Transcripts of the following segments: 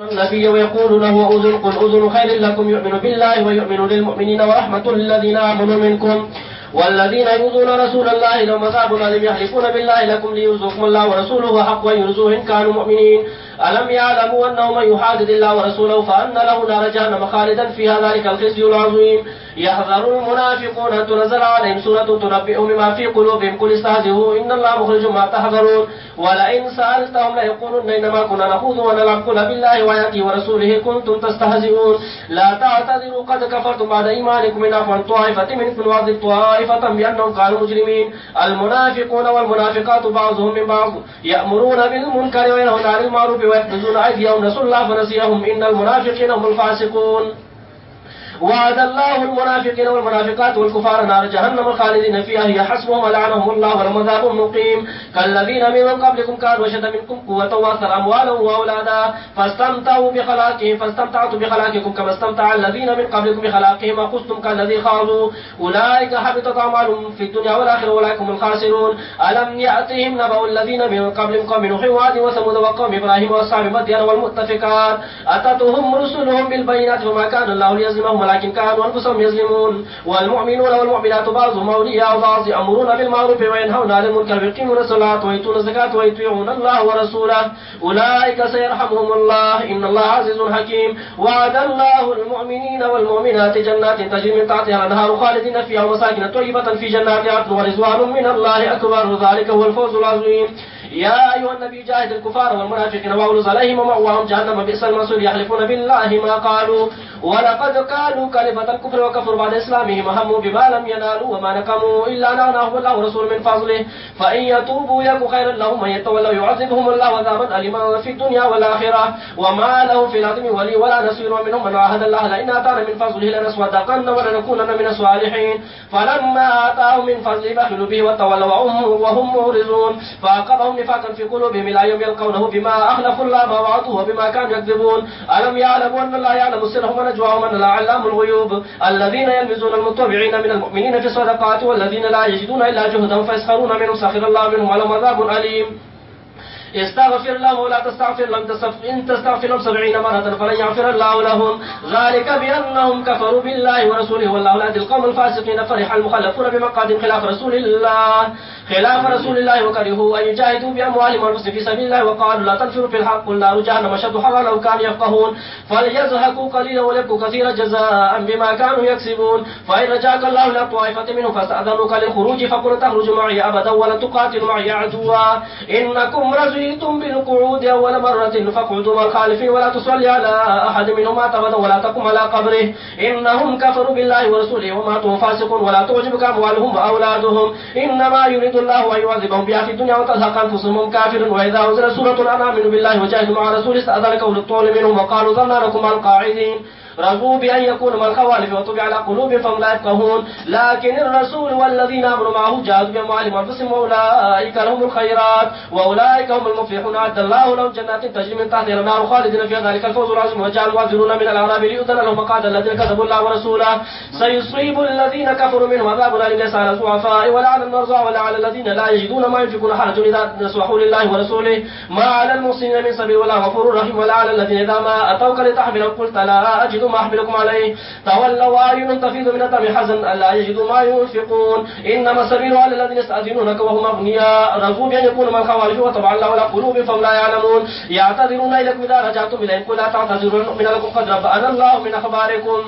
النبي ويقول له أذن قل أذن خير لكم يؤمن بالله ويؤمن للمؤمنين ورحمة للذين آمنوا منكم والذين يؤذون رسول الله لهم عذاب أليم يحلفون بالله لكم ليرزقكم الله ورسوله حق ويرزوه إن كانوا مؤمنين ألم يعلموا أنه من يحادد الله ورسوله فأن له نار جهنم خالدا فيها ذلك الخزي العظيم. يحذر المنافقون أن تنزل عليهم سورة تنبئهم بما في قلوبهم. قل استهزئوا إن الله مخرج ما تحذرون. ولئن سألتهم ليقولن إنما كنا نخوض ونلعب قل بالله وآياته ورسوله. كنتم تستهزئون. لا تعتذروا قد كفرتم بعد إيمانكم. إن عفوا طائفة منكم وعظب طائفة بأنهم كانوا مجرمين. المنافقون والمنافقات بعضهم من بعض يأمرون بالمنكر وينهون عن المعروف ويقبضون أيديهم نسوا الله فنسيهم. إن المنافقين هم الفاسقون. وعد الله المنافقين والمنافقات والكفار نار جهنم خالدين فيها هي حسبهم ولعنهم الله ولهم عذاب مقيم. كالذين من قبلكم كانوا أشد منكم قوة وأكثر أموالا وأولادا. فاستمتعوا بخلاقهم فاستمتعتم بخلاقكم كما استمتع الذين من قبلكم بخلاقهم. وخذتم كالذي خاضوا. أولئك حبطت أعمالهم في الدنيا والآخرة أولئك هم الخاسرون. ألم يأتهم نبأ الذين من قبلهم؟ قوم نوح وعاد وثمود وقوم إبراهيم وأصحاب مدين والمؤتفكات. أتتهم رسلهم بالبينات فما كان الله ليظلمهم ولكن كانوا أنفسهم يظلمون. والمؤمنون والمؤمنات بعضهم أولياء بعض يأمرون بالمعروف وينهون عن المنكر ويقيمون الصلاة ويؤتون الزكاة ويطيعون الله ورسوله. أولئك سيرحمهم الله. إن الله عزيز حكيم. وعد الله المؤمنين والمؤمنات جنات تجري من تحتها الأنهار خالدين فيها ومساكن طيبة في جنات عدن ورضوان من الله أكبر. ذلك هو الفوز العظيم. يا أيها النبي جاهد الكفار والمنافقين وأغلظ عليهم ومأواهم جهنم. بئس المصير. يحلفون بالله ما قالوا. ولقد قالوا كلمة الكفر وكفروا بعد إسلامهم هموا بما لم ينالوا وما نقموا إلا أن الله ورسول من فضله. فإن يتوبوا يك خيرا لهم وإن يتولوا يعذبهم الله عذابا أليما في الدنيا والآخرة. وما لهم في من ولي ولا نصير ومنهم من عاهد الله لئن آتانا من فضله لنصدقن ولنكونن من الصالحين. فلما آتاهم من فضله بخلوا به وتولوا وهم معرضون فعقبهم نفاقا في قلوبهم إلى يوم يلقونه بما أخلفوا الله ما وعدوه وبما كانوا يكذبون. ألم يعلموا أن الله يعلم سرهم ونجواهم أن لا علام الغيوب. الذين يلمزون المتبعين من المؤمنين في الصدقات والذين لا يجدون إلا جهدهم فيسخرون منهم سخر الله منهم ولهم عذاب أليم. استغفر له ولا تستغفر لم تستغفر إن تستغفر لهم سبعين مرة فلن يغفر الله لهم. ذلك بأنهم كفروا بالله ورسوله والله لا القوم الفاسقين. فرح المخلفون بمقادم خلاف رسول الله. خلاف رسول الله وكرهوا أن يجاهدوا بأموالهم وأنفسهم في سبيل الله وقالوا لا تنفروا في الحق. قل نار جهنم أشد حرا لو كانوا يفقهون. فليزهقوا قليلا وليبكوا كثيرا جزاء بما كانوا يكسبون. فإن رجاك الله إلى طائفة منهم فاستأذنوك للخروج فقل تخرج معي أبدا ولن تقاتل معي عدوا. إنكم رزيتم بالقعود أول مرة فاقعدوا مع الخالفين ولا تصلي على أحد منهم مات أبدا ولا تقم على قبره إنهم كفروا بالله ورسوله وماتوا فاسقون ولا تعجبك أموالهم وأولادهم إنما يريد الله أن يعذبهم بها في الدنيا وتزهق أنفسهم كافر وإذا أنزل سورة أن آمنوا بالله وجاهدوا مع رسول استأذنك أولو الطول منهم وقالوا مع القاعدين رضوا بأن يكونوا مع الخوالف وطبع على قلوبهم فهم لا يفقهون. لكن الرسول والذين آمنوا معه جاهدوا بأموالهم وأنفسهم وأولئك لهم الخيرات وأولئك هم المفلحون. أعد الله لهم جنات تجري من تحتها الأنهار خالدين في ذلك. الفوز العظيم وجعل المؤذنون من الأعراب ليؤذن لهم مقعد الذين كذبوا الله ورسوله. سيصيب الذين كفروا منهم عذاب أليم. ليس على الضعفاء ولا على المرضى ولا على الذين لا يجدون ما ينفقون حرج إذا نصحوا لله ورسوله. ما على المحسنين من سبيل ولا غفور رحيم. ولا على الذين إذا ما أتوك لتحملهم قلت لا أجد يجدوا ما أحملكم عليه تولوا أعين تفيض من الدم حزن ألا يجدوا ما ينفقون. إنما السبيل على الذين يستأذنونك وهم أغنياء. رضوا بأن يكونوا من خوارج وطبع الله على قلوبهم فهم لا يعلمون. يعتذرون إليكم إذا رجعتم إليكم لا تعتذرون من لكم قد ربأنا الله من أخباركم.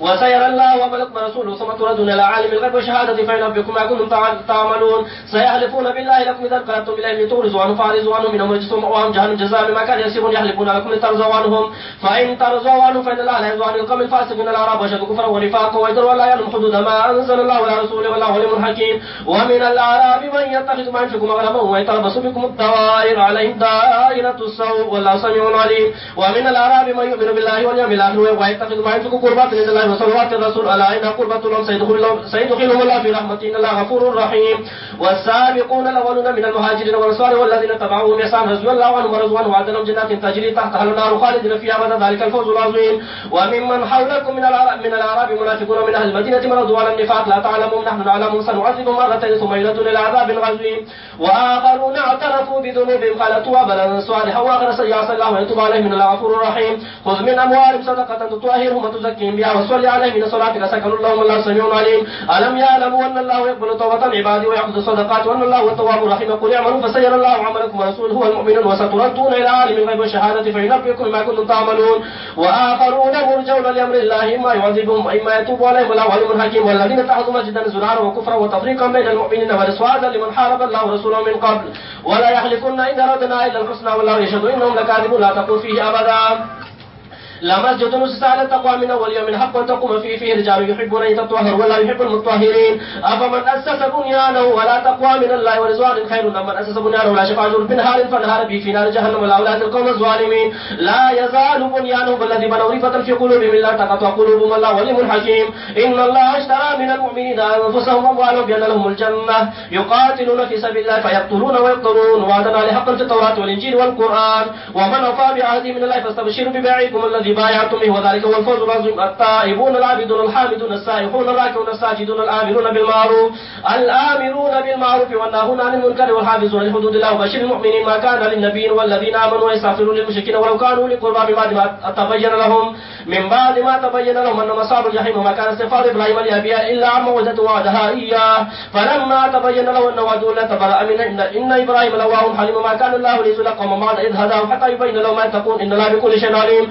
وسيرى الله وملكم رسوله ثم تردون إلى عالم الغيب والشهادة فينبئكم ما كنتم تعملون سيحلفون بالله لكم إذا انقلبتم اليهم لتورزوا عنهم فارزوا عنهم منهم رجسهم وهم جهنم جزاء بما كانوا يكسبون يحلفون لكم لترزوا عنهم. فإن ترزوا عنهم فإن الله لا يرضى عن القوم الفاسقين. الأعراب أشد كفرا ونفاقا ويدروا لا يعلم حدود ما أنزل الله على رسوله والله عليم حكيم. ومن الأعراب من يتخذ ما ينفق مغرما ويتربص بكم الدوائر عليهم دائرة السوء والله سميع عليم. ومن الأعراب من يؤمن بالله واليوم الآخر ويتخذ ما ينفق قربات عند الله وصلوات الرسول ألا إنها قربة لهم سيدخلهم الله في رحمته إن الله غفور رحيم. والسابقون الأولون من المهاجرين والأنصار والذين تبعوهم يسعى رضي الله عنهم ورضوان وعد لهم جنات تجري تحتها النار خالدين فيها أبدا. ذلك الفوز العظيم. وممن حولكم من الأعراب من الأعراب منافقون من أهل المدينة مرضوا على النفاق. لا تعلمهم. نحن نعلمهم سنعذبهم مرتين ثم يردون إلى عذاب غزوين وآخرون اعترفوا بذنوبهم. خلطوا بلدا صالحا وآخر سيعصى الله ويتوب عليهم. من الغفور الرحيم خذ من أموالهم صدقة تطهرهم وتزكيهم بها. وصل عليهم من صلاتك سكن اللهم الله سميع عليم. ألم يعلموا أن الله يقبل توبة عباده ويأخذ الصدقات وأن الله هو التواب الرحيم؟ قل اعملوا فسير الله عملكم ورسوله هو المؤمنون وستردون إلى عالم الغيب والشهادة فينبئكم ما كنتم تعملون. وآخرون مرجون لأمر الله إما يعذبهم وإما يتوب عليهم. والله عليم حكيم. والذين اتخذوا مسجدا زرارا وكفرا وتفريقا بين المؤمنين ورسوادا لمن حارب الله ورسوله من قبل. ولا يحلفن إن أردنا إلا الحسنى والله يشهد إنهم لكاذبون. لا تقول فيه أبدا. لمسجد نسس على التقوى من اول يوم حق ان تقوم فيه فيه رجال يحبون أن يتطهروا ولا يحب المطهرين. أفمن أسس بنيانه ولا تقوى من الله ورضوان خير من أسس بنيانه ولا شفاعة بنهار فنهار به في نار جهنم. ولا أولاد القوم الظالمين لا يزال بنيانه بالذي بنوا ريبة في قلوبهم إلا تقطع قلوبهم. الله وليم حكيم. إن الله اشترى من المؤمنين أنفسهم واموالهم بأن لهم الجنة. يقاتلون في سبيل الله فيقتلون ويقتلون. وعدنا لحق في التوراة والإنجيل والقرآن. ومن وفى بعهده من الله فاستبشروا ببيعكم الذي الذي بايعتم به وذلك هو الفوز العظيم. التائبون العابدون الحامدون السائحون الراكعون الساجدون الآمرون بالمعروف. الآمرون بالمعروف والناهون عن المنكر والحافظون لحدود الله وبشر المؤمنين ما كان للنبي والذين آمنوا ويستغفرون للمشركين ولو كانوا لقربى بعد ما تبين لهم من بعد ما تبين لهم أنهم أصحاب الجحيم وما كان استغفار إبراهيم لأبيه إلا عن موعدة وعدها إياه. فلما تبين له أنه عدو لا تبرأ من إن, إن إبراهيم لواه حليم ما كان الله ليزلق قوم بعد إذ هداه حتى يبين له ما يتقون إن الله بكل شيء عليم.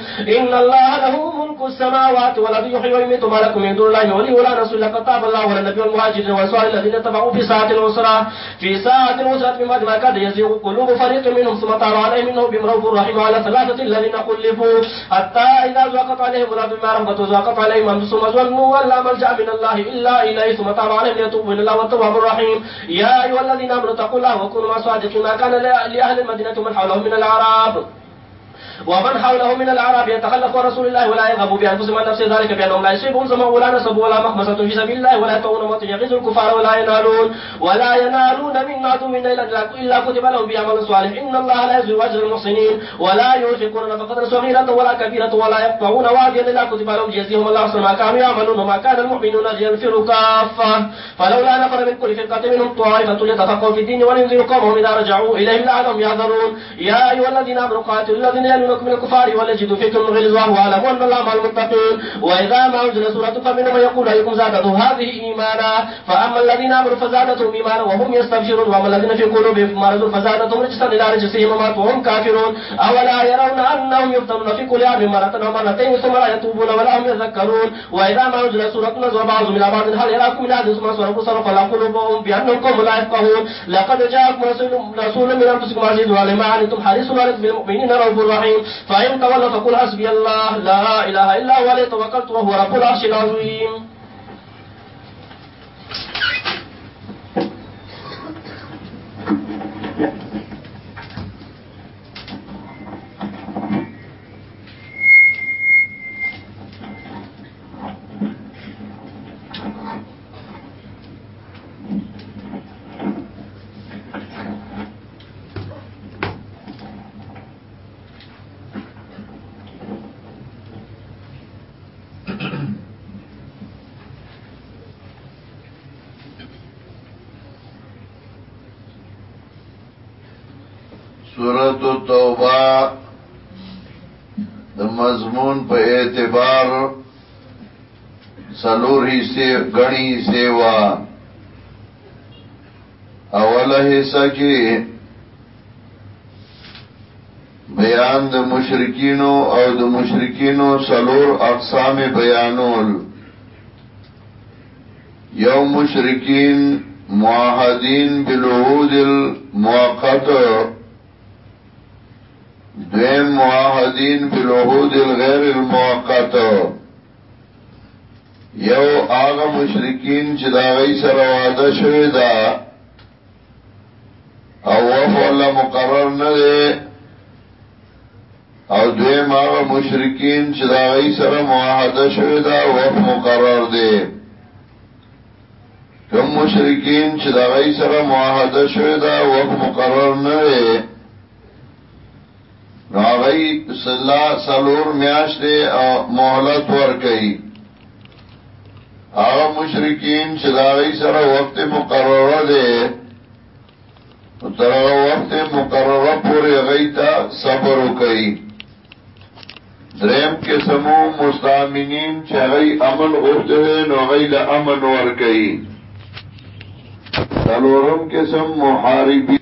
إن الله له ملك السماوات والأرض يحيي ويميت ما لكم من دون الله ولي ولا رسول لقد تاب الله على النبي والمهاجرين والأنصار الذين اتبعوا في ساعة العسرة في ساعة العسرة بعد ما كاد يزيغ قلوب فريق منهم ثم تاب عليهم إنه بهم رؤوف رحيم على ثلاثة الذين خلفوا حتى إذا ذاقت عليهم الأرض بما رحمت وذاقت عليهم أنفسهم ظنوا أن لا ملجأ من الله إلا إليه ثم تاب عليهم ليتوبوا إلى الله والتواب الرحيم يا أيها الذين آمنوا اتقوا الله وكونوا مع الصادقين ما كان لأهل المدينة من حولهم من الأعراب ومن حوله من الأعراب يتخلف رسول الله ولا يرغب بأنفسهم عن نفس ذلك بأنهم لا يصيبهم ظمأ ولا نصب ولا مخمصة في سبيل الله ولا يطعون موتا يغيظ الكفار ولا ينالون ولا ينالون من عدو إلا كتب لهم بعمل صالح. إن الله لا يزوي أجر المحسنين ولا ينفقون نفقة صغيرة ولا كبيرة ولا يقطعون واديا إلا كتب لهم ليجزيهم الله أحسن ما كانوا يعملون وما كان المؤمنون لينفروا كافة. فلولا نفر من كل فرقة منهم طائفة يتفقهوا في الدين ولينذروا قومهم إذا رجعوا إليهم لعلهم يحذرون. يا أيها الذين آمنوا قاتلوا الذين يلونكم من الكفار وليجدوا فيكم غلظة واعلموا أن الله مع المتقين. وإذا ما أنزل سورة فمنهم يقول أيكم زادته هذه إيمانا؟ فأما الذين آمنوا فزادتهم إيمانا وهم يستبشرون. وأما الذين في قلوبهم مرض فزادتهم رجسا إلى رجسهم وماتوا وهم كافرون. أولا يرون أنهم يفتنون في كل عام مرة أو مرتين ثم لا يتوبون ولا هم يذكرون. وإذا ما أنزل سورة نزل بعضهم إلى بعض هل يراكم من أحد ثم صرفوا صرف الله قلوبهم بأنهم لا يفقهون؟ لقد جاءكم رسول من أنفسكم عزيز على ما عنتم حريص عليكم بالمؤمنين رؤوف رحيم فإن تولوا فقل حسبي الله. لا إله إلا هو عليه توكلت وهو رب العرش العظيم. سورت التوبه د مضمون په اعتبار سلور حصے غنی سیوا اوله حصہ کې بیان د مشرکینو او د مشرکینو سلور اقسام بیانول. یو مشرکین معاهدین بالعهود المؤقته دویم معاهدین بالعهود الغیر الموقت یو آغا مشرکین چې دا غي سره وعده شوی دا، او وفو الله مقرر نه دی او دویم هغه مشرکین چې دا غي سره معاهده شوی دا وخت مقرر دی کوم مشرکین چې دا غي سره معاهده شوی دا وخت مقرر نه دی ہاں راغی سلا سلور میاش دے محلت ورکی آغا مشرکین چلاغی سر وقت مقرر دے۔ تر وقت مقرر پوری غیتا صبر کئی۔ درم قسمو مستامینین چغی امن غفت دے نو غیل امن ورکی سلورم کے سم محاربی